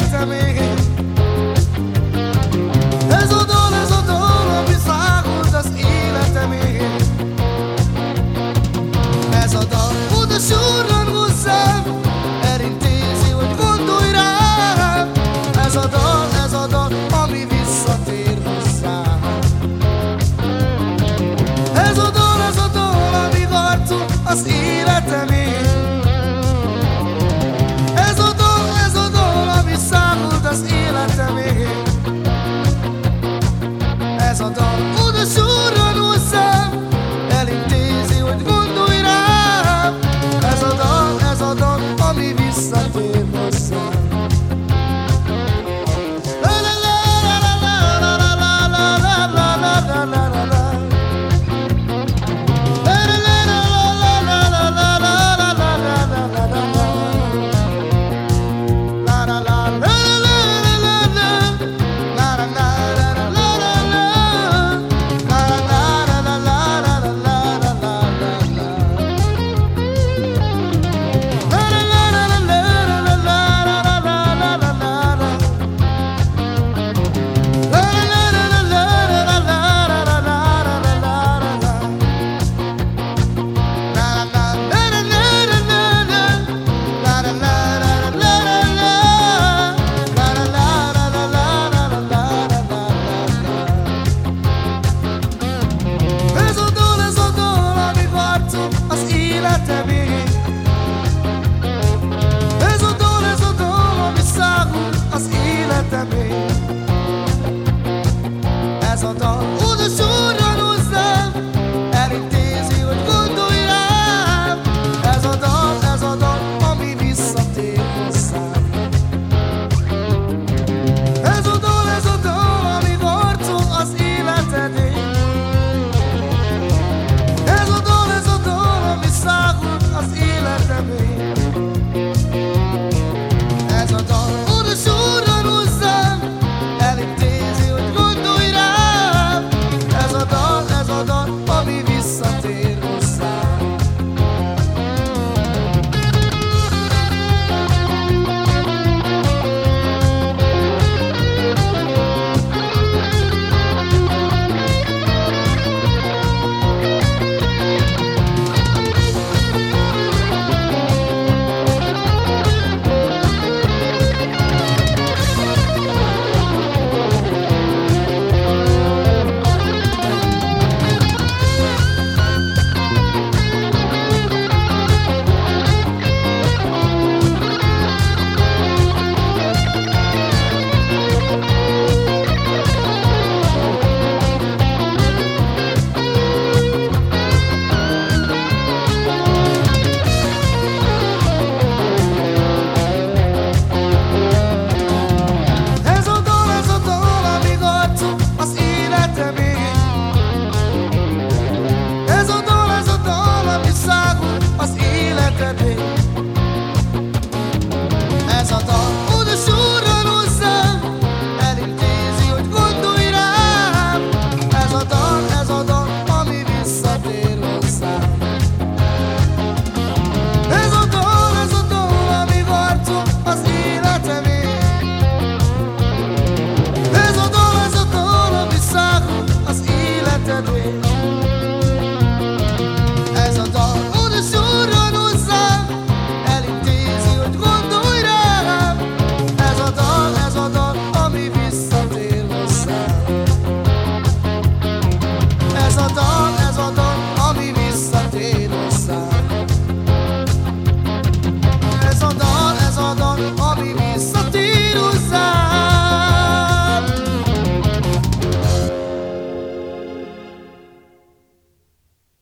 exatamente as a dawn.